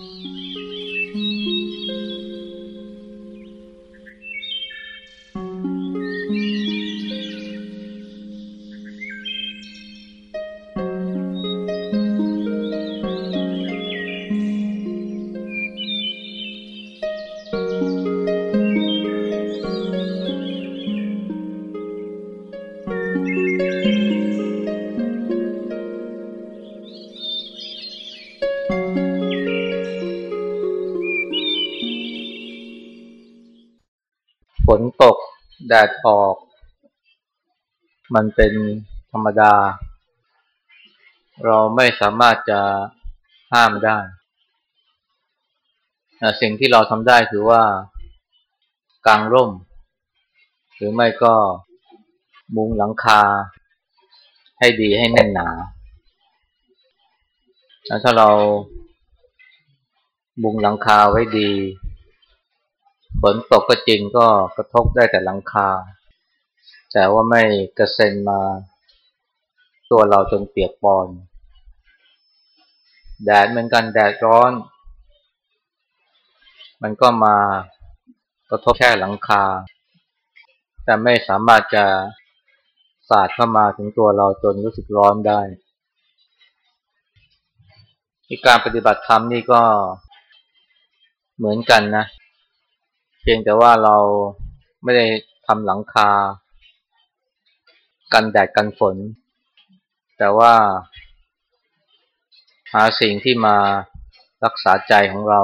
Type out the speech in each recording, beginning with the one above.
ฝ แดดออก มันเป็นธรรมดา เราไม่สามารถจะห้ามได้ สิ่งที่เราทำได้คือว่ากางร่ม หรือไม่ก็มุงหลังคา ให้ดีให้แน่นหนา ถ้าเรามุงหลังคาไว้ดี ฝนตกก็จริงก็กระทบได้แต่หลังคา แต่ว่าไม่กระเซ็นมา ตัวเราจนเปียกปอน แดดเหมือนกันแดดร้อน มันก็มากระทบแค่หลังคา แต่ไม่สามารถจะสาดเข้ามาถึงตัวเราจนรู้สึกร้อนได้การปฏิบัติธรรมนี่ก็เหมือนกันนะ เพียงแต่ว่าเราไม่ได้ทำหลังคา กันแดดกันฝน แต่ว่าหาสิ่งที่มารักษาใจของเรา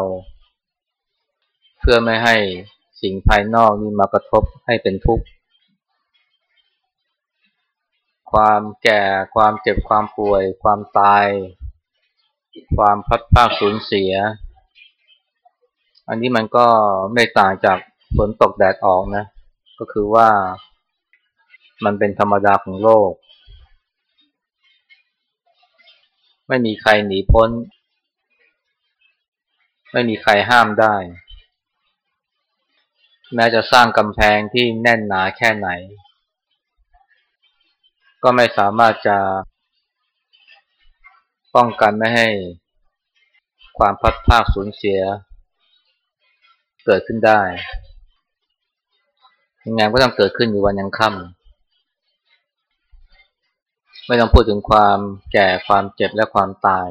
เพื่อไม่ให้สิ่งภายนอกนี้มากระทบให้เป็นทุกข์ ความแก่ความเจ็บความป่วย ความตาย ความพัดพลาดสูญเสีย อันนี้มันก็ไม่ต่างจากฝนตกแดดออกนะ ก็คือว่ามันเป็นธรรมดาของโลก ไม่มีใครหนีพ้น ไม่มีใครห้ามได้ แม้จะสร้างกำแพงที่แน่นหนาแค่ไหน ก็ไม่สามารถจะป้องกันไม่ให้ความพัดพาสูญเสีย เกิดขึ้นได้ยังไงก็ต้องเกิดขึ้นอยู่วันยังค่ำไม่ต้องพูดถึงความแก่ความเจ็บและความตาย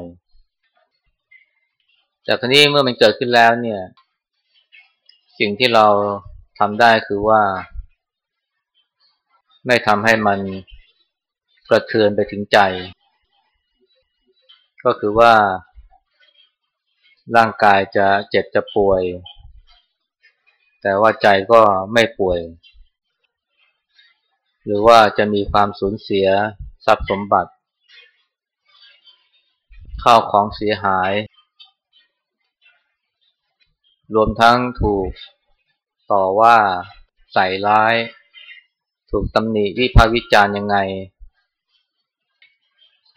จากนี้เมื่อมันเกิดขึ้นแล้วเนี่ย สิ่งที่เราทำได้คือว่า ไม่ทำให้มันกระเทือนไปถึงใจ ก็คือว่าร่างกายจะเจ็บจะป่วย แต่ว่าใจก็ไม่ป่วย หรือว่าจะมีความสูญเสียทรัพย์สมบัติ ข้าวของเสียหาย รวมทั้งถูกต่อว่าใส่ร้าย ถูกตำหนิวิพากษ์วิจารณ์ยังไง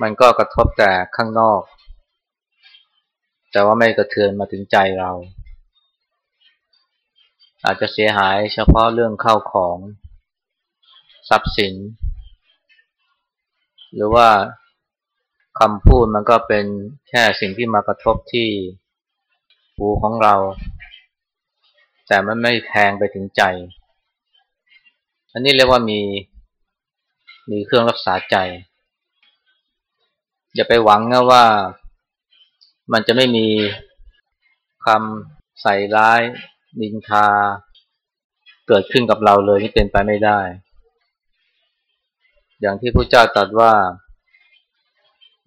มันก็กระทบแต่ข้างนอก แต่ว่าไม่กระเทือนมาถึงใจเรา อาจจะเสียหายเฉพาะเรื่องเข้าของทรัพย์สิน หรือว่าคำพูดมันก็เป็นแค่สิ่งที่มากระทบที่หูของเรา แต่มันไม่แทงไปถึงใจ อันนี้เรียกว่ามีมีเครื่องรักษาใจ อย่าไปหวังนะว่ามันจะไม่มีคำใส่ร้าย นินทาเกิดขึ้นกับเราเลยนี่เป็นไปไม่ได้ อย่างที่พระเจ้าตรัสว่า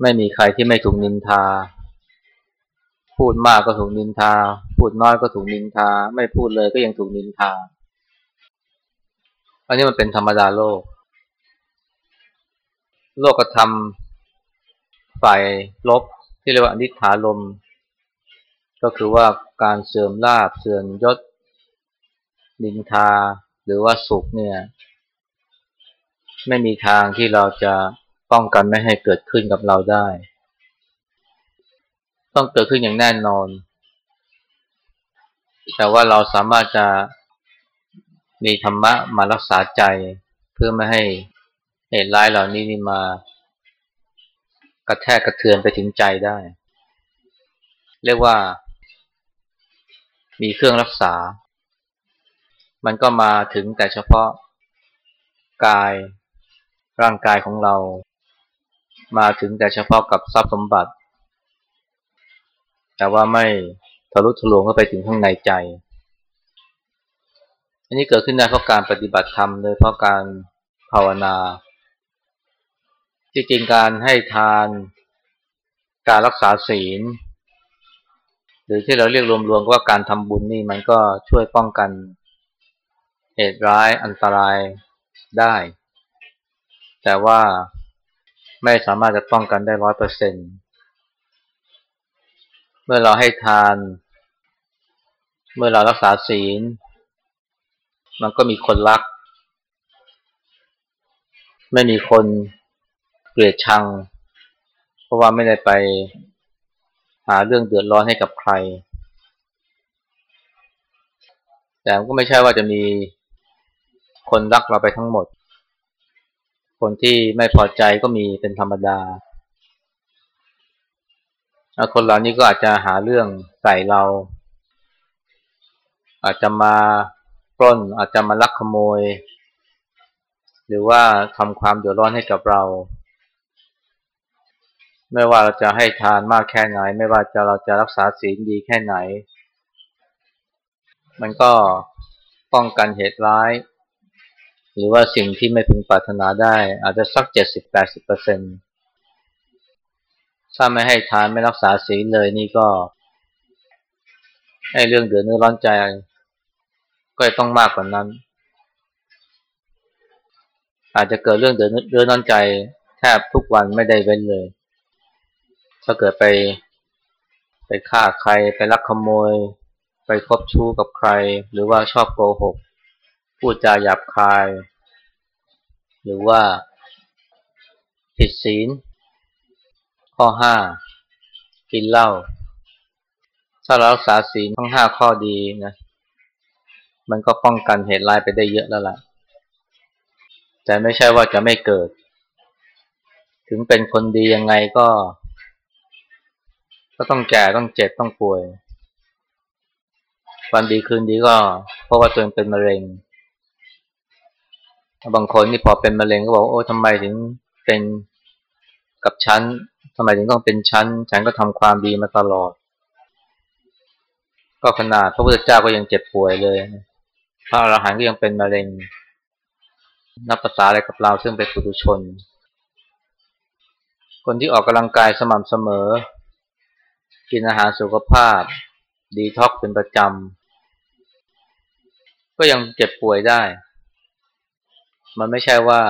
ไม่มีใครที่ไม่ถูกนินทา พูดมากก็ถูกนินทา พูดน้อยก็ถูกนินทา ไม่พูดเลยก็ยังถูกนินทา อันนี้มันเป็นธรรมดาโลก โลกธรรมฝ่ายลบที่เรียกว่าอนิถาลม ก็คือว่าการเสื่อมลาบเสื่อมยศนินทา หรือว่าสุขเนี่ย ไม่มีทางที่เราจะป้องกันไม่ให้เกิดขึ้นกับเราได้ ต้องเกิดขึ้นอย่างแน่นอน แต่ว่าเราสามารถจะมีธรรมะมารักษาใจ เพื่อไม่ให้เหตุร้ายเหล่านี้นี่มากระแทกกระเทือนไปถึงใจได้ เรียกว่า มีเครื่องรักษา มันก็มาถึงแต่เฉพาะกายร่างกายของเรา มาถึงแต่เฉพาะกับทรัพย์สมบัติ แต่ว่าไม่ทะลุทะลวงเข้าไปถึงข้างในใจ อันนี้เกิดขึ้นได้เพราะการปฏิบัติธรรมโดยเพราะการภาวนา จริงๆการให้ทาน การรักษาศีล รือที่เราเรียกรวมๆว่าการทำบุญนี่มันก็ช่วยป้องกันเหตุร้ายอันตรายได้ แต่ว่าไม่สามารถจะป้องกันได้ร้อยเปอร์เซ็นเมื่อเราให้ทาน เมื่อเรารักษาศีล มันก็มีคนรัก ไม่มีคนเกลียดชัง เพราะว่าไม่ได้ไป หาเรื่องเดือดร้อนให้กับใคร แต่ก็ไม่ใช่ว่าจะมีคนรักเราไปทั้งหมด คนที่ไม่พอใจก็มีเป็นธรรมดา คนเหล่านี้ก็อาจจะหาเรื่องใส่เรา อาจจะมาปล้น อาจจะมาลักขโมย หรือว่าทำความเดือดร้อนให้กับเรา ไม่ว่าเราจะให้ทานมากแค่ไหน ไม่ว่าจะเราจะรักษาศีลดีแค่ไหน มันก็ป้องกันเหตุร้าย หรือว่าสิ่งที่ไม่พึงปรารถนาได้ อาจจะสักเจ็ดสิบแปดสิบเปอร์เซ็นต์ถ้าไม่ให้ทานไม่รักษาศีลเลยนี่ก็ ให้เรื่องเดือดเนื้อร้อนใจ ก็ต้องมากกว่านั้น อาจจะเกิดเรื่องเดือดเนื้อร้อนใจแทบทุกวันไม่ได้เว้นเลย ถ้าเกิดไป ไปฆ่าใครไปลักขโมย ไปคบชู้กับใคร หรือว่าชอบโกหก พูดจาหยาบคาย หรือว่าผิดศีล ข้อห้ากินเหล้าถ้าเรารักษาศีลทั้งห้าข้อดีนะมันก็ป้องกันเหตุร้ายไปได้เยอะแล้วล่ะ แต่ไม่ใช่ว่าจะไม่เกิด ถึงเป็นคนดียังไงก็ ก็ต้องแก่ต้องเจ็บต้องป่วย วันดีคืนดีก็เพราะว่าตัวเองเป็นมะเร็ง บางคนนี่พอเป็นมะเร็งก็บอกโอ้ทำไมถึงเป็นกับฉันทำไมถึงต้องเป็นฉันฉันก็ทำความดีมาตลอด ก็ขนาดพระพุทธเจ้าก็ยังเจ็บป่วยเลย พระอรหันต์ก็ยังเป็นมะเร็ง นับภาษาอะไรกับเราซึ่งเป็นปุถุชน คนที่ออกกำลังกายสม่ำเสมอ กินอาหารสุขภาพ ดีท็อกเป็นประจำ ก็ยังเจ็บป่วยได้ มันไม่ใช่ว่า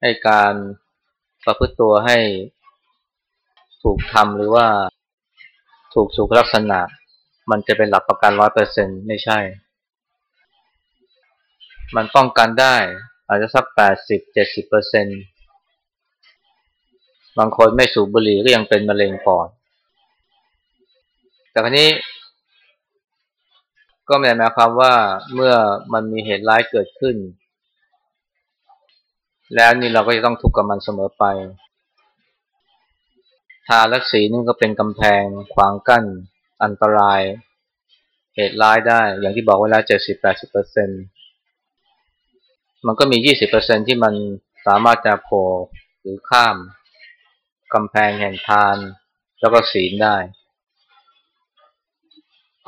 ให้การประพฤติตัวให้ถูกทำหรือว่าถูกสุขลักษณะ มันจะเป็นหลักประกันร้อยเปอร์เซ็นไม่ใช่ มันป้องกันได้อาจจะสักแปดสิบเจ็ดสิบเปอร์เซ็นบางคนไม่สูบบุหรี่ก็ยังเป็นมะเร็งปอด แต่ครนี้ก็ไม่ได้หมายความว่าเมื่อมันมีเหตุร้ายเกิดขึ้น แล้วนี่เราก็จะต้องทุกข์กับมันเสมอไป ทาและสีนี่ก็เป็นกำแพงขวางกั้น อันตราย เหตุร้ายได้ อย่างที่บอกไว้แล้วเจ็ดสิบแปดสิบเปอร์เซ็นมันก็มียี่สิบเปอร์เซ็นที่มันสามารถจะโผล่หรือข้ามกำแพงแห่งทาน แล้วก็ศีลได้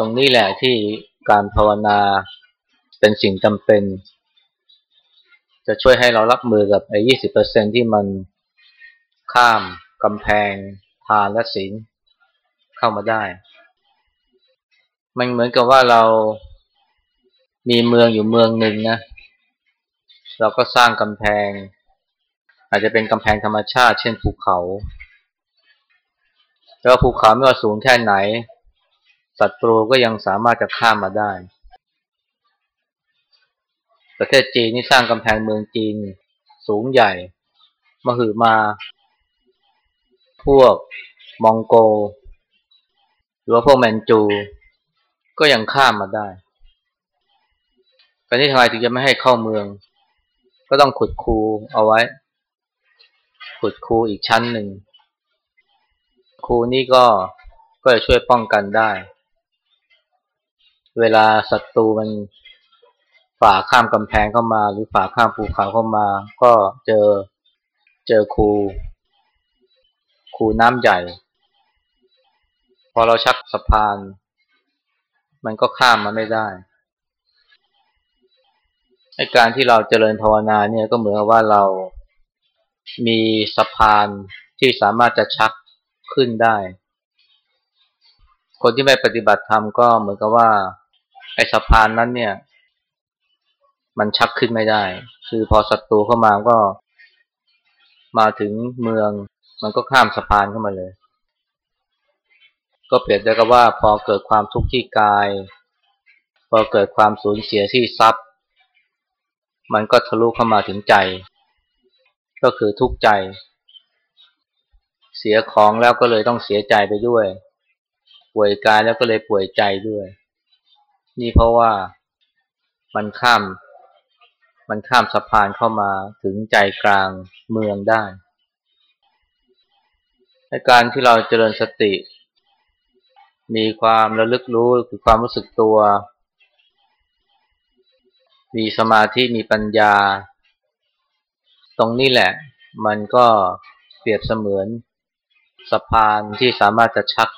ตรงนี้แหละที่การภาวนาเป็นสิ่งจำเป็น จะช่วยให้เรารับมือกับไอ้ยี่สิบเปอร์เซ็นที่มันข้ามกำแพงทานและศีลเข้ามาได้ มันเหมือนกับว่าเรามีเมืองอยู่เมืองหนึ่งนะ เราก็สร้างกำแพง อาจจะเป็นกำแพงธรรมชาติ เช่นภูเขา แล้วภูเขาไม่ว่าสูงแค่ไหน ศัตรูก็ยังสามารถจะข้ามมาได้ ประเทศจีนนี่สร้างกำแพงเมืองจีนสูงใหญ่มาหือมา พวกมองโก หรือว่าพวกแมนจู ก็ยังข้ามมาได้แต่นี่ทำไมถึงจะไม่ให้เข้าเมือง ก็ต้องขุดคูเอาไว้ ขุดคูอีกชั้นหนึ่งคูนี่ก็ก็จะช่วยป้องกันได้ เวลาศัตรูมันฝ่าข้ามกำแพงเข้ามา หรือฝ่าข้ามภูเขาเข้ามา ก็เจอเจอคูคูน้ำใหญ่ พอเราชักสะพาน มันก็ข้ามมาไม่ได้การที่เราเจริญภาวนาเนี่ยก็เหมือนว่าเรามีสะพานที่สามารถจะชักขึ้นได้ คนที่ไม่ปฏิบัติธรรมก็เหมือนกับว่า อ้สะพานนั้นเนี่ย มันชักขึ้นไม่ได้ คือพอศัตรูเข้ามาก็มาถึงเมือง มันก็ข้ามสะพานเข้ามาเลย ก็เปรียบได้กับว่าพอเกิดความทุกข์ที่กาย พอเกิดความสูญเสียที่ทรัพย์ มันก็ทะลุเข้ามาถึงใจ ก็คือทุกข์ใจ เสียของแล้วก็เลยต้องเสียใจไปด้วย ป่วยกายแล้วก็เลยป่วยใจด้วย นี่เพราะว่ามันข้าม มันข้ามสะพานเข้ามาถึงใจกลางเมืองได้ในการที่เราเจริญสติ มีความระลึกรู้คือความรู้สึกตัว มีสมาธิมีปัญญา ตรงนี้แหละ มันก็เปรียบเสมือนสะพานที่สามารถจะชัก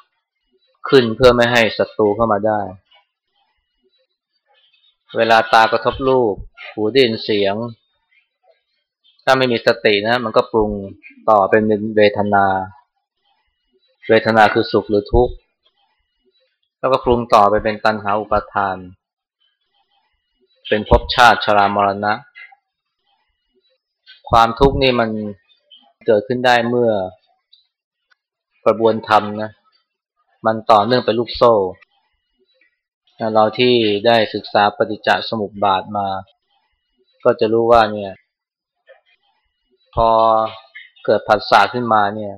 ขึ้นเพื่อไม่ให้ศัตรูเข้ามาได้ เวลาตากระทบรูป หูได้ยินเสียง ถ้าไม่มีสตินะ มันก็ปรุงต่อเป็นเวทนา เวทนาคือสุขหรือทุกข์ แล้วก็ปรุงต่อไปเป็นตัณหาอุปาทาน เป็นภพชาติชรามรณะ ความทุกข์นี่มันเกิดขึ้นได้เมื่อกระบวนธรรมนะ มันต่อเนื่องเป็นลูกโซ่ เราที่ได้ศึกษาปฏิจจสมุปบาทมา ก็จะรู้ว่าเนี่ย พอเกิดผัสสะขึ้นมาเนี่ย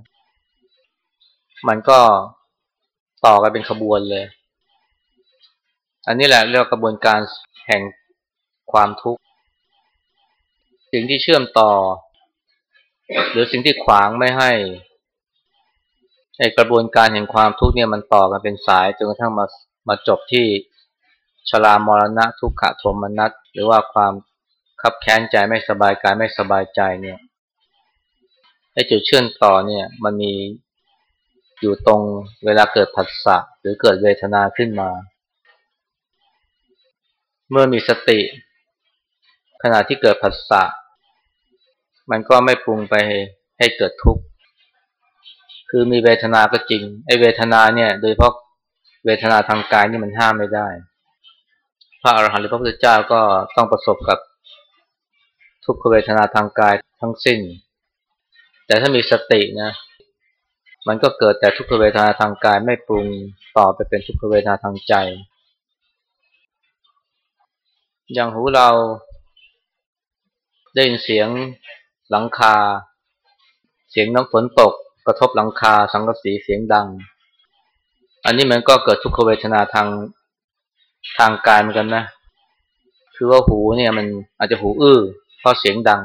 มันก็ต่อกันเป็นขบวนเลย อันนี้แหละเรียกกระบวนการแห่งความทุกข์ สิ่งที่เชื่อมต่อ หรือสิ่งที่ขวางไม่ให้ไอกระบวนการแห่งความทุกข์เนี่ยมันต่อกันเป็นสายจนกระทั่งมา มาจบที่ชรามรณะทุกขะโทมนัสหรือว่าความคับแค้นใจไม่สบายกายไม่สบายใจเนี่ยไอ้จุดเชื่อมต่อเนี่ยมันมีอยู่ตรงเวลาเกิดผัสสะหรือเกิดเวทนาขึ้นมา เมื่อมีสติ ขณะที่เกิดผัสสะมันก็ไม่ปรุงไปให้เกิดทุกข์คือมีเวทนาก็จริงไอ้เวทนาเนี่ย โดยเพราะ เวทนาทางกายนี่มันห้ามไม่ได้ พระอรหันต์หรือพระพุทธเจ้าก็ต้องประสบกับทุกขเวทนาทางกายทั้งสิ้น แต่ถ้ามีสตินะ มันก็เกิดแต่ทุกขเวทนาทางกายไม่ปรุงต่อไปเป็นทุกขเวทนาทางใจ อย่างหูเราได้ยินเสียงหลังคา เสียงน้ำฝนตก กระทบหลังคาสังกะสีเสียงดัง อันนี้มันก็เกิดทุกขเวทนาทางทางกายเหมือนกันนะ คือว่าหูเนี่ยมันอาจจะหูอื้อเพราะเสียงดัง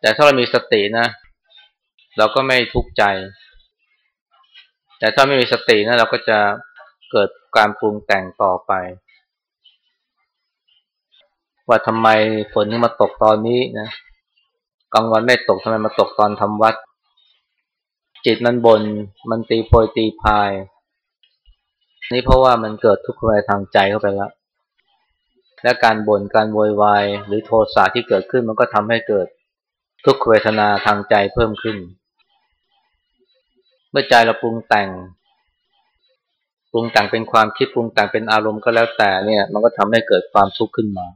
แต่ถ้าเรามีสตินะ เราก็ไม่ทุกข์ใจ แต่ถ้าไม่มีสตินะ เราก็จะเกิดการปรุงแต่งต่อไป ว่าทำไมฝนถึงมาตกตอนนี้นะกลางวันไม่ตกทำไมมาตกตอนทำวัด จิตมันบนมันตีโพยตีพาย นี่เพราะว่ามันเกิดทุกข์ใจทางใจเข้าไปแล้ว และการบน่นการโวยวายหรือโทสะที่เกิดขึ้นมันก็ทำให้เกิดทุกขเวทนาทางใจเพิ่มขึ้น เมื่อใจเราปรุงแต่ง ปรุงแต่งเป็นความคิดปรุงแต่งเป็นอารมณ์ก็แล้วแต่เนี่ย มันก็ทำให้เกิดความทุกข์ขึ้นมา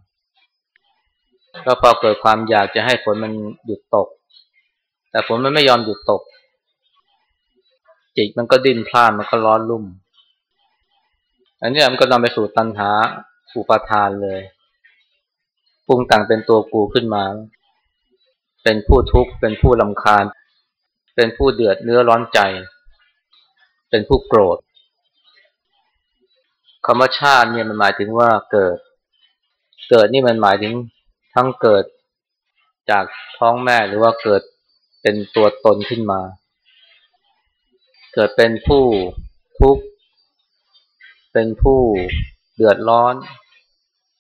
แล้วพอเกิดความอยากจะให้ฝนมันหยุดตก แต่ฝนมันไม่ยอมหยุดตก จิตมันก็ดิ้นพล่านมันก็ร้อนรุ่ม อันนี้มันก็นำไปสู่ตัณหาอุปาทานเลยปรุงแต่งเป็นตัวกูขึ้นมา เป็นผู้ทุกข์เป็นผู้ลำคาญ เป็นผู้เดือดเนื้อร้อนใจ เป็นผู้โกรธคำว่าชาติเนี่ยมันหมายถึงว่าเกิด เกิดนี่มันหมายถึงทั้งเกิดจากท้องแม่หรือว่าเกิดเป็นตัวตนขึ้นมา เกิดเป็นผู้ทุกข์เป็นผู้เดือดร้อน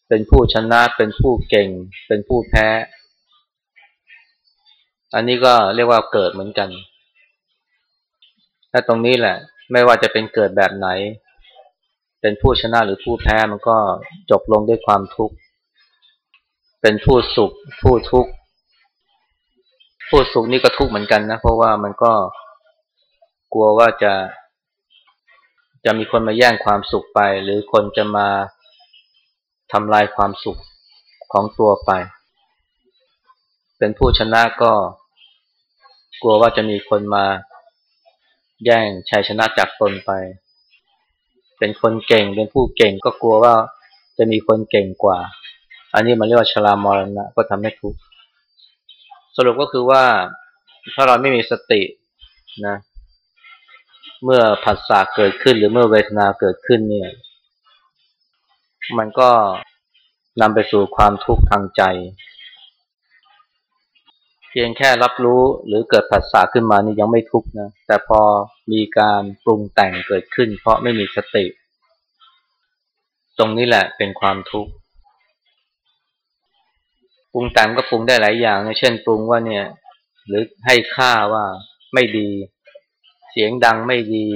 เป็นผู้ชนะ เป็นผู้เก่ง เป็นผู้แพ้ อันนี้ก็เรียกว่าเกิดเหมือนกันและตรงนี้แหละ ไม่ว่าจะเป็นเกิดแบบไหน เป็นผู้ชนะหรือผู้แพ้มันก็จบลงด้วยความทุกข์ เป็นผู้สุข ผู้ทุกข์ ผู้สุขนี่ก็ทุกข์เหมือนกันนะ เพราะว่ามันก็ กลัวว่าจะ จะมีคนมาแย่งความสุขไป หรือคนจะมาทำลายความสุขของตัวไป เป็นผู้ชนะก็ กลัวว่าจะมีคนมาแย่งชัยชนะจากตนไป เป็นคนเก่ง เป็นผู้เก่งก็กลัวว่าจะมีคนเก่งกว่า อันนี้มันเรียกว่าชรามรณะก็ทำให้ทุกข์สรุปก็คือว่าถ้าเราไม่มีสตินะ เมื่อผัสสะเกิดขึ้น หรือเมื่อเวทนาเกิดขึ้นเนี่ย มันก็นำไปสู่ความทุกข์ทางใจ เพียงแค่รับรู้หรือเกิดผัสสะขึ้นมานี่ยังไม่ทุกข์นะ แต่พอมีการปรุงแต่งเกิดขึ้น เพราะไม่มีสติ ตรงนี้แหละเป็นความทุกข์ปรุงแต่งก็ปรุงได้หลายอย่างนะเช่นปรุงว่าเนี่ย หรือให้ค่าว่าไม่ดี เสียงดังไม่ดี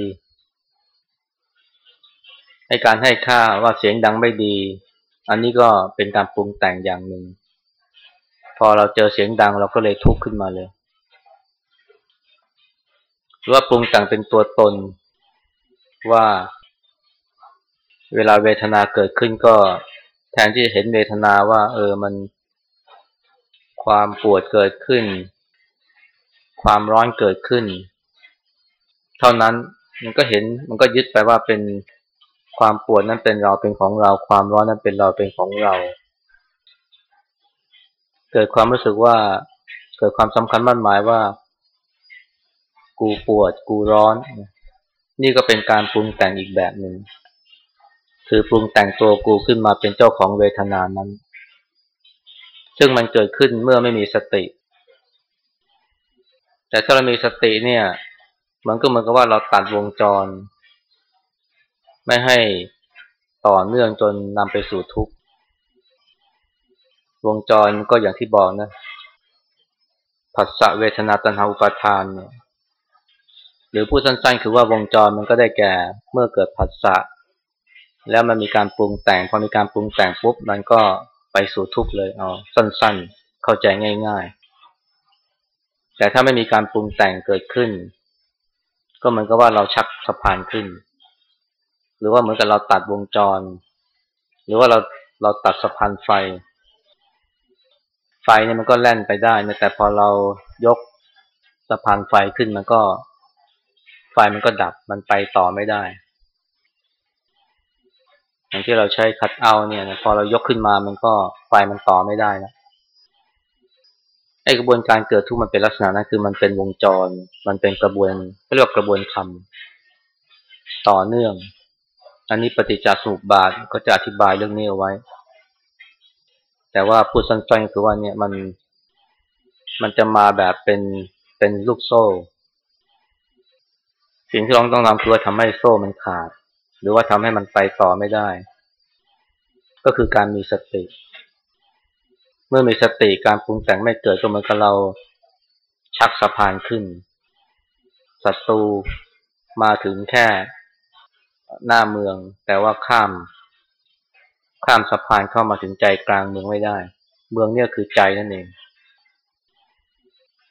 ให้การให้ค่าว่าเสียงดังไม่ดี อันนี้ก็เป็นการปรุงแต่งอย่างหนึ่ง พอเราเจอเสียงดังเราก็เลยทุกข์ขึ้นมาเลยหรือว่าปรุงแต่งเป็นตัวตนว่า เวลาเวทนาเกิดขึ้นก็ แทนที่จะเห็นเวทนาว่า เออมัน ความปวดเกิดขึ้น ความร้อนเกิดขึ้น เท่านั้นมันก็เห็นมันก็ยึดไปว่าเป็นความปวดนั้นเป็นเราเป็นของเรา ความร้อนนั้นเป็นเราเป็นของเรา เกิดความรู้สึกว่าเกิดความสำคัญมั่นหมายว่า กูปวดกูร้อน นี่ก็เป็นการปรุงแต่งอีกแบบหนึ่งคือปรุงแต่งตัวกูขึ้นมาเป็นเจ้าของเวทนานั้น ซึ่งมันเกิดขึ้นเมื่อไม่มีสติ แต่ถ้าเรามีสติเนี่ย มันก็เหมือนกับว่าเราตัดวงจร ไม่ให้ต่อเนื่องจนนำไปสู่ทุกข์ วงจรก็อย่างที่บอกนะผัสสะเวทนาตัณหาอุปาทานเนี่ยหรือพูดสั้นๆ คือว่าวงจรมันก็ได้แก่เมื่อเกิดผัสสะแล้วมันมีการปรุงแต่งพอมีการปรุงแต่งปุ๊บมันก็ไปสู่ทุกข์เลยเอาสั้นๆ เข้าใจง่าย ๆ แต่ถ้าไม่มีการปรุงแต่งเกิดขึ้น ก็เหมือนกับว่าเราชักสะพานขึ้น หรือว่าเหมือนกับเราตัดวงจร หรือว่าเราเราตัดสะพานไฟ ไฟเนี่ยมันก็แล่นไปได้นะแต่พอเรายกสะพานไฟขึ้นมันก็ ไฟมันก็ดับมันไปต่อไม่ได้ อย่างที่เราใช้คัดเอาเนี่ยพอเรายกขึ้นมามันก็ไฟมันต่อไม่ได้นะ ไอกระบวนการเกิดทุกมันเป็นลักษณะนั้นคือมันเป็นวงจร มันเป็นกระบวนเรียกว่ากระบวนธรรมต่อเนื่อง อันนี้ปฏิจจสมุปบาทก็จะอธิบายเรื่องนี้เอาไว้ แต่ว่าพูดสั้นๆคือว่าเนี่ยมันมันจะมาแบบเป็นเป็นลูกโซ่ สิ่งที่เราต้องทำคือว่าทำให้โซ่มันขาด หรือว่าทำให้มันไปต่อไม่ได้ ก็คือการมีสติเเมื่อมีสติการปรุงแต่งไม่เกิดก็เหมือนกับเราชักสะพานขึ้นศัตรูมาถึงแค่หน้าเมือง แต่ว่าข้าม ข้ามสะพานเข้ามาถึงใจกลางเมืองไม่ได้ เมืองเนี่ยคือใจนั่นเอง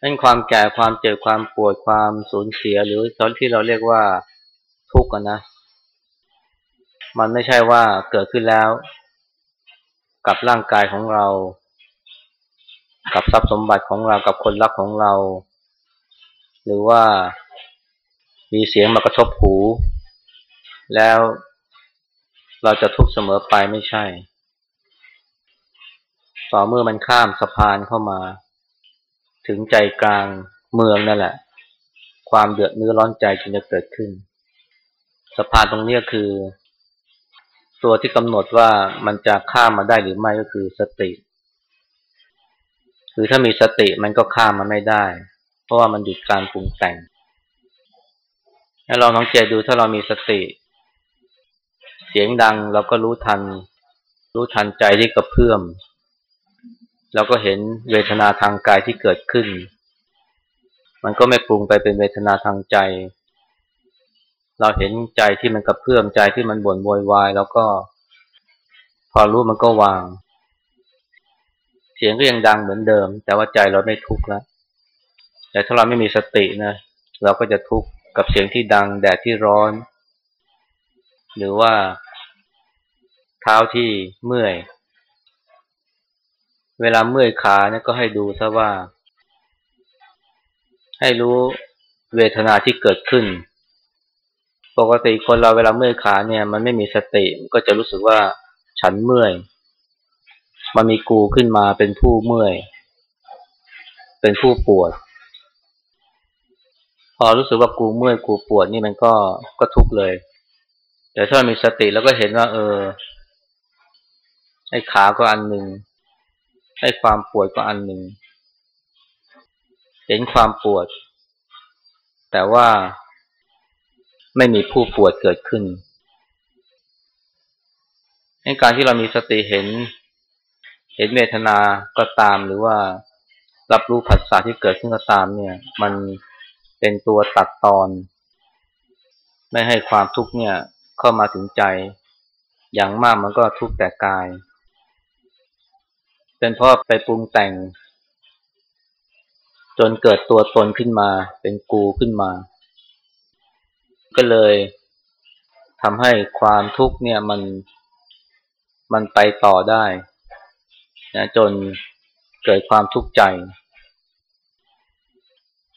นั่นความแก่ความเจ็บความปวดความสูญเสียหรือตอนที่เราเรียกว่าทุกข์นะ มันไม่ใช่ว่าเกิดขึ้นแล้ว กับร่างกายของเรา กับทรัพย์สมบัติของเรากับคนรักของเรา หรือว่ามีเสียงมากระทบหู แล้วเราจะทุกข์เสมอไปไม่ใช่ ต่อเมื่อมันข้ามสะพานเข้ามา ถึงใจกลางเมืองนั่นแหละ ความเดือดเนื้อร้อนใจจึงจะเกิดขึ้น สะพานตรงนี้คือ ตัวที่กำหนดว่ามันจะข้ามมาได้หรือไม่ก็คือสติ คือถ้ามีสติมันก็ข้ามมาไม่ได้ เพราะว่ามันหยุดการปรุงแต่งให้เราลองเจดูถ้าเรามีสติ เสียงดังเราก็รู้ทัน รู้ทันใจที่กระเพื่อมเราก็เห็นเวทนาทางกายที่เกิดขึ้น มันก็ไม่ปรุงไปเป็นเวทนาทางใจ เราเห็นใจที่มันกระเพื่อมใจที่มันบ่นโวยวาย แล้วก็ พอรู้มันก็วาง เสียงก็ยังดังเหมือนเดิม แต่ว่าใจเราไม่ทุกข์แล้ว แต่ถ้าเราไม่มีสตินะ เราก็จะทุกข์กับเสียงที่ดัง แดดที่ร้อน หรือว่าเท้าที่เมื่อย เวลาเมื่อยขาเนี่ยก็ให้ดูซะว่า ให้รู้เวทนาที่เกิดขึ้น ปกติคนเราเวลาเมื่อยขาเนี่ย มันไม่มีสติก็จะรู้สึกว่าฉันเมื่อย มันมีกูขึ้นมาเป็นผู้เมื่อย เป็นผู้ปวด พอรู้สึกว่ากูเมื่อยกูปวดนี่มันก็ก็ทุกข์เลยแต่ถ้ามีสติแล้วก็เห็นว่า เออไอ้ขาก็อันหนึ่งให้ความปวดก็อันหนึ่งเห็นความปวด แต่ว่าไม่มีผู้ปวดเกิดขึ้นในการที่เรามีสติเห็น เห็นเวทนาก็ตามหรือว่ารับรู้ผัสสะที่เกิดขึ้นก็ตามเนี่ย มันเป็นตัวตัดตอน ไม่ให้ความทุกข์เนี่ย เข้ามาถึงใจ อย่างมากมันก็ทุกข์แต่กาย เป็นเพราะไปปรุงแต่ง จนเกิดตัวตนขึ้นมา เป็นกูขึ้นมา ก็เลยทำให้ความทุกข์เนี่ยมันมันไปต่อได้ นะจนเกิดความทุกข์ใจ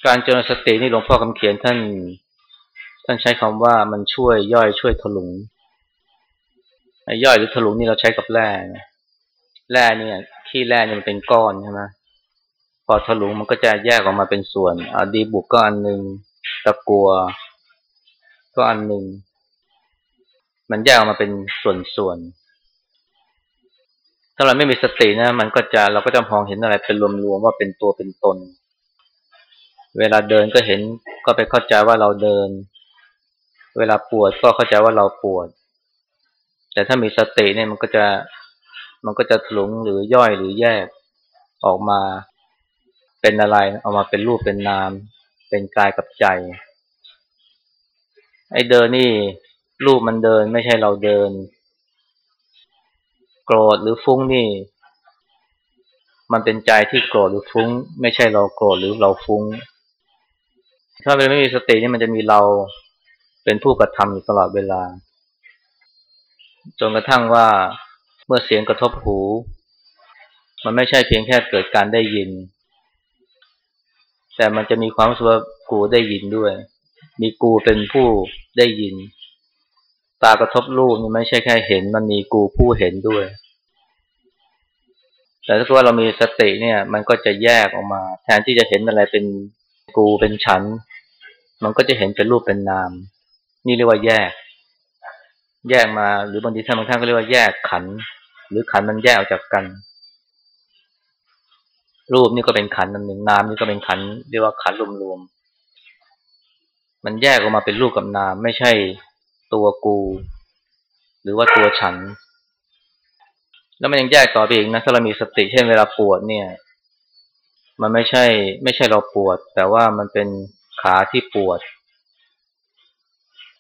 การเจริญสตินี่หลวงพ่อคำเขียนท่าน ท่านใช้คำว่ามันช่วยย่อยช่วยถลุงย่อยหรือถลุงนี่เราใช้กับแร่แร่เนี่ยขี้แร่เนี่ยมันเป็นก้อนใช่ไหมพอถลุงมันก็จะแยกออกมาเป็นส่วนอดีบุกก็อันหนึ่งตะกัว ก็อันหนึ่งมันแยกออกมาเป็นส่วนๆ ถ้าเราไม่มีสตินะ มันก็จะเราก็จะมองเห็นอะไรเป็นรวมๆว่าเป็นตัวเป็นตน เวลาเดินก็เห็นก็ไปเข้าใจว่าเราเดิน เวลาปวดก็เข้าใจว่าเราปวด แต่ถ้ามีสติเนี่ยมันก็จะมันก็จะถลุงหรือย่อยหรือแยกออกมาเป็นอะไรออกมาเป็นรูปเป็นนาม เป็นกายกับใจ ไอ้เดินนี่รูปมันเดินไม่ใช่เราเดิน โกรธหรือฟุ้งนี่ มันเป็นใจที่โกรธหรือฟุ้ง ไม่ใช่เราโกรธหรือเราฟุ้ง ถ้าเราไม่มีสตินี่มันจะมีเราเป็นผู้กระทำอยู่ตลอดเวลา จนกระทั่งว่าเมื่อเสียงกระทบหู มันไม่ใช่เพียงแค่เกิดการได้ยิน แต่มันจะมีความรู้สึกว่ากูได้ยินด้วย มีกูเป็นผู้ได้ยิน ตากระทบรูปนี่ไม่ใช่แค่เห็น มันมีกูผู้เห็นด้วย แต่ถ้าว่าเรามีสติเนี่ย มันก็จะแยกออกมา แทนที่จะเห็นอะไรเป็นกูเป็นฉัน มันก็จะเห็นเป็นรูปเป็นนาม นี่เรียกว่าแยก แยกมา หรือบางทีท่านบางท่านก็เรียกว่าแยกขัน หรือขันมันแยกออกจากกัน รูปนี่ก็เป็นขันนันหนึ่งนามนี่ก็เป็นขัน เรียกว่าขันรวมๆมันแยกออกมาเป็นรูปกับนาม ไม่ใช่ ตัวกู หรือว่าตัวฉัน แล้วมันยังแยกต่อไปอีกนะถ้าเรามีสติเช่นเวลาปวดเนี่ย มันไม่ใช่ ไม่ใช่เราปวด แต่ว่ามันเป็นขาที่ปวด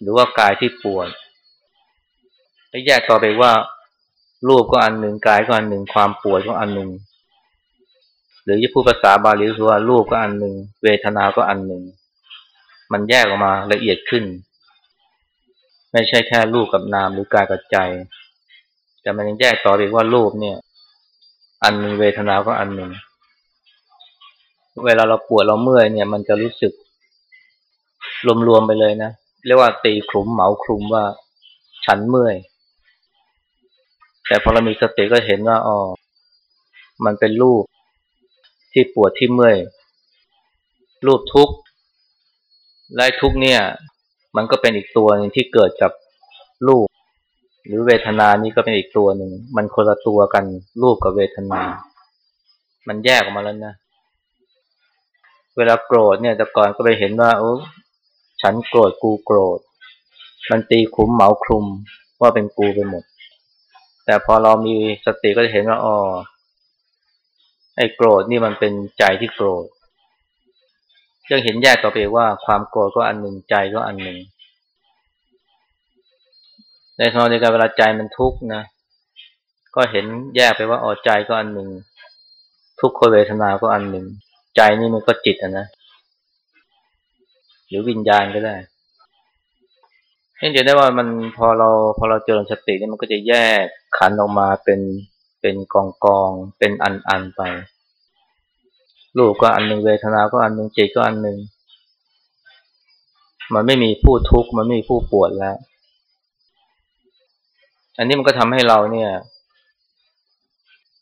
หรือว่ากายที่ปวดแล้วแยกต่อไปว่า รูปก็อันหนึ่งกายก็อันหนึ่งความปวดก็อันหนึ่งหรือที่พูดภาษาบาลีคือว่ารูปก็อันหนึ่งเวทนาก็อันหนึ่งมันแยกออกมาละเอียดขึ้น ไม่ใช่แค่รูปกับนามหรือกายกับใจ แต่มันยังแยกต่อไปว่ารูปเนี่ย อันหนึ่งเวทนาก็อันหนึ่ง เวลาเราปวดเราเมื่อยเนี่ย มันจะรู้สึกรวมๆไปเลยนะเรียกว่าตีคลุมเหมาคลุมว่าฉันเมื่อย แต่พอเรามีสติก็เห็นว่าอ๋อมันเป็นรูปที่ปวดที่เมื่อย รูปทุกข์และทุกข์เนี่ย มันก็เป็นอีกตัวหนึ่งที่เกิดกับรูป หรือเวทนานี้ก็เป็นอีกตัวหนึ่ง มันคนละตัวกันรูปกับเวทนา มันแยกออกมาแล้วนะ เวลาโกรธเนี่ยแต่ก่อนก็ไปเห็นว่าโอ้ฉันโกรธกูโกรธ มันตีคุ้มเหมาคลุมว่าเป็นกูไปหมด แต่พอเรามีสติก็จะเห็นว่าอ๋อไอ้โกรธนี่มันเป็นใจที่โกรธ ยังเห็นแยกต่อไปว่าความโกรธก็อันหนึ่งใจก็อันหนึ่ง ในทางเดียวกันเวลาใจมันทุกข์นะ ก็เห็นแยกไปว่าอ๋อใจก็อันหนึ่ง ทุกขเวทนาก็อันหนึ่ง ใจนี่มันก็จิตนะ หรือวิญญาณก็ได้เห็นได้ว่ามันพอเราพอเราเจริญสติเนี่ยมันก็จะแยกขันออกมาเป็นเป็นกองกองเป็นอันอันไป รูปก็อันหนึ่งเวทนา ก็อันหนึ่งจิตก็อันหนึ่งมันไม่มีผู้ทุกข์มันไม่มีผู้ปวดแล้ว อันนี้มันก็ทำให้เราเนี่ย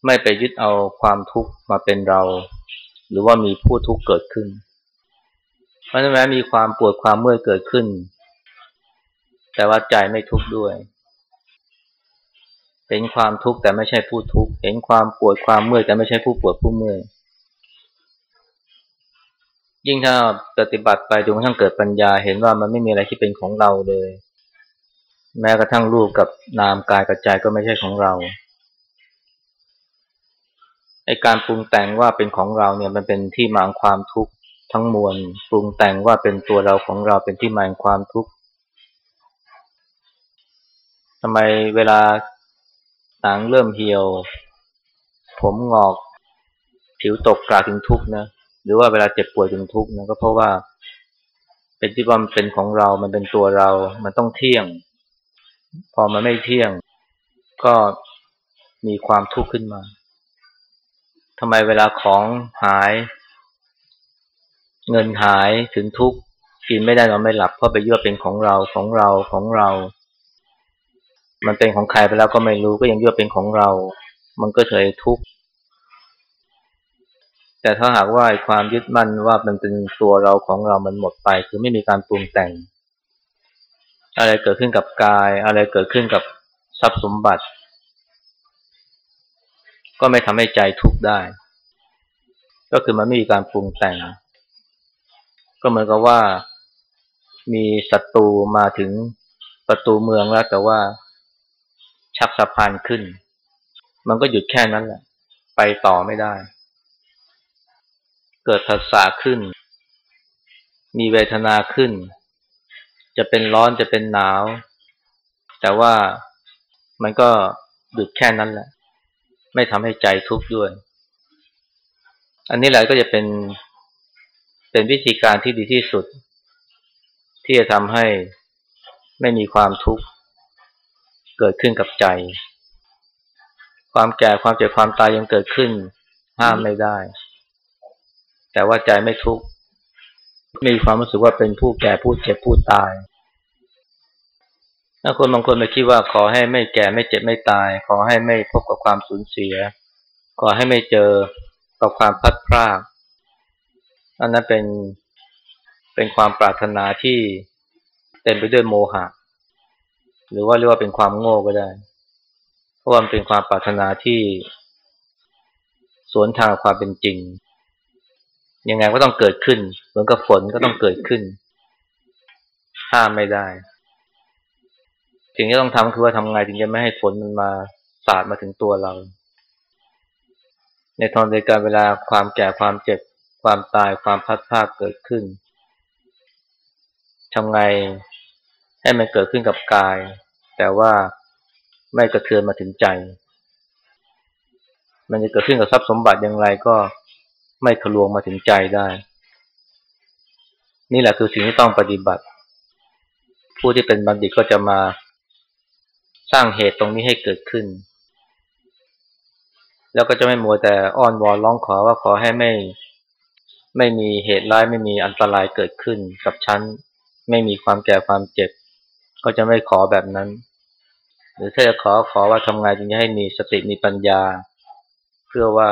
ไม่ไปยึดเอาความทุกข์มาเป็นเรา หรือว่ามีผู้ทุกข์เกิดขึ้น เพราะฉะนั้นแม้มีความปวดความเมื่อยเกิดขึ้น แต่ว่าใจไม่ทุกข์ด้วยเห็นความทุกข์แต่ไม่ใช่ผู้ทุกข์เห็นความปวดความเมื่อยแต่ไม่ใช่ผู้ปวดผู้เมื่อย ยิ่งถ้าปฏิบัติไปจนกระทั่งเกิดปัญญา เห็นว่ามันไม่มีอะไรที่เป็นของเราเลย แม้กระทั่งรูปกับนามกายกับใจก็ไม่ใช่ของเราไอการปรุงแต่งว่าเป็นของเราเนี่ยมันเป็นที่มาของความทุกข์ทั้งมวลปรุงแต่งว่าเป็นตัวเราของเราเป็นที่มาของความทุกข์ทำไมเวลาหนังเริ่มเหี่ยว ผมงอก ผิวตกกราถึงทุกข์นะ หรือว่าเวลาเจ็บป่วยถึงทุกข์นะก็เพราะว่า เป็นที่ว่ามันเป็นของเรา มันเป็นตัวเรา มันต้องเที่ยง พอมันไม่เที่ยง ก็มีความทุกข์ขึ้นมาทำไมเวลาของหาย เงินหายถึงทุกข์กินไม่ได้นอนไม่หลับเพราะไปยึดเป็นของเราของเราของเรา มันเป็นของใครไปแล้วก็ไม่รู้ก็ยังยึดเป็นของเรา มันก็เลยทุกข์ แต่ถ้าหากว่าความยึดมั่นว่ามันเป็นตัวเราของเรามันหมดไป คือไม่มีการปรุงแต่ง อะไรเกิดขึ้นกับกาย อะไรเกิดขึ้นกับทรัพย์สมบัติ ก็ไม่ทำให้ใจทุกข์ได้ ก็คือมันไม่มีการปรุงแต่ง ก็เหมือนกับว่ามีศัตรูมาถึงประตูเมืองแล้วแต่ว่า ชักสะพานขึ้น มันก็หยุดแค่นั้นแหละ ไปต่อไม่ได้ เกิดผัสสะขึ้น มีเวทนาขึ้น จะเป็นร้อนจะเป็นหนาว แต่ว่ามันก็หยุดแค่นั้นแหละ ไม่ทำให้ใจทุกข์ด้วย อันนี้แหละก็จะเป็นเป็นวิธีการที่ดีที่สุด ที่จะทำให้ไม่มีความทุกข์เกิดขึ้นกับใจ ความแก่ความเจ็บความตายยังเกิดขึ้นห้ามไม่ได้ แต่ว่าใจไม่ทุกข์มีความรู้สึกว่าเป็นผู้แก่ผู้เจ็บผู้ตายถ้าคนบางคนไปคิดว่าขอให้ไม่แก่ไม่เจ็บไม่ตาย ขอให้ไม่พบกับความสูญเสีย ขอให้ไม่เจอกับความพัดพรากอันนั้นเป็นเป็นความปรารถนาที่เต็มไปด้วยโมหะ หรือว่าเรียกว่าเป็นความโง่ก็ได้ เพราะว่ามันเป็นความปรารถนาที่สวนทางความเป็นจริง ยังไงก็ต้องเกิดขึ้น เหมือนกับฝนก็ต้องเกิดขึ้น ห้ามไม่ได้ สิ่งที่ต้องทำคือว่าทำไงถึงจะไม่ให้ฝนมันมาสาดมาถึงตัวเรา ในตอนในการเวลาความแก่ความเจ็บความตายความพัดพาเกิดขึ้นทำไงให้มันเกิดขึ้นกับกาย แต่ว่าไม่กระเทือนมาถึงใจ มันจะเกิดขึ้นกับทรัพย์สมบัติอย่างไรก็ ไม่ทะลวงมาถึงใจได้ นี่แหละคือสิ่งที่ต้องปฏิบัติ ผู้ที่เป็นบัณฑิตก็จะมาสร้างเหตุตรงนี้ให้เกิดขึ้น แล้วก็จะไม่มัวแต่อ้อนวอนร้องขอว่าขอให้ไม่ไม่มีเหตุร้ายไม่มีอันตรายเกิดขึ้นกับฉัน ไม่มีความแก่ความเจ็บ ก็จะไม่ขอแบบนั้น หรือถ้าจะขอขอว่าทำไงจึงจะให้มีสติมีปัญญา เพื่อว่า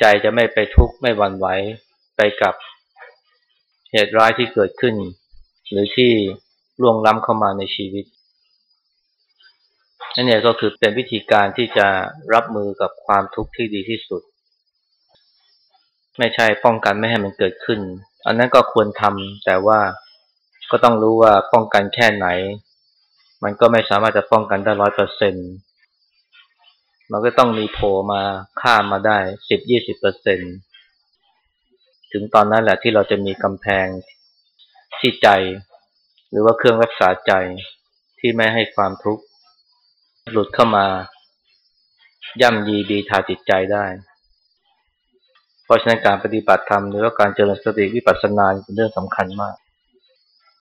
ใจจะไม่ไปทุกข์ไม่หวั่นไหวไปกับเหตุร้ายที่เกิดขึ้น หรือที่ล่วงล้ำเข้ามาในชีวิตนั่นเนี่ยก็คือเป็นวิธีการที่จะรับมือกับความทุกข์ที่ดีที่สุด ไม่ใช่ป้องกันไม่ให้มันเกิดขึ้น อันนั้นก็ควรทำแต่ว่าก็ต้องรู้ว่าป้องกันแค่ไหน มันก็ไม่สามารถจะป้องกันได้ร้อยเปอร์เซ็นต์ มันก็ต้องมีโผล่มาข้ามมาได้สิบยี่สิบเปอร์เซ็นถึงตอนนั้นแหละที่เราจะมีกำแพงที่ใจ หรือว่าเครื่องรักษาใจที่ไม่ให้ความทุกข์ หลุดเข้ามาย่ำยีบีทาจิตใจได้ เพราะฉะนั้นการปฏิบัติธรรมหรือว่าการเจริญสติวิปัสสนาเป็นเรื่องสำคัญมาก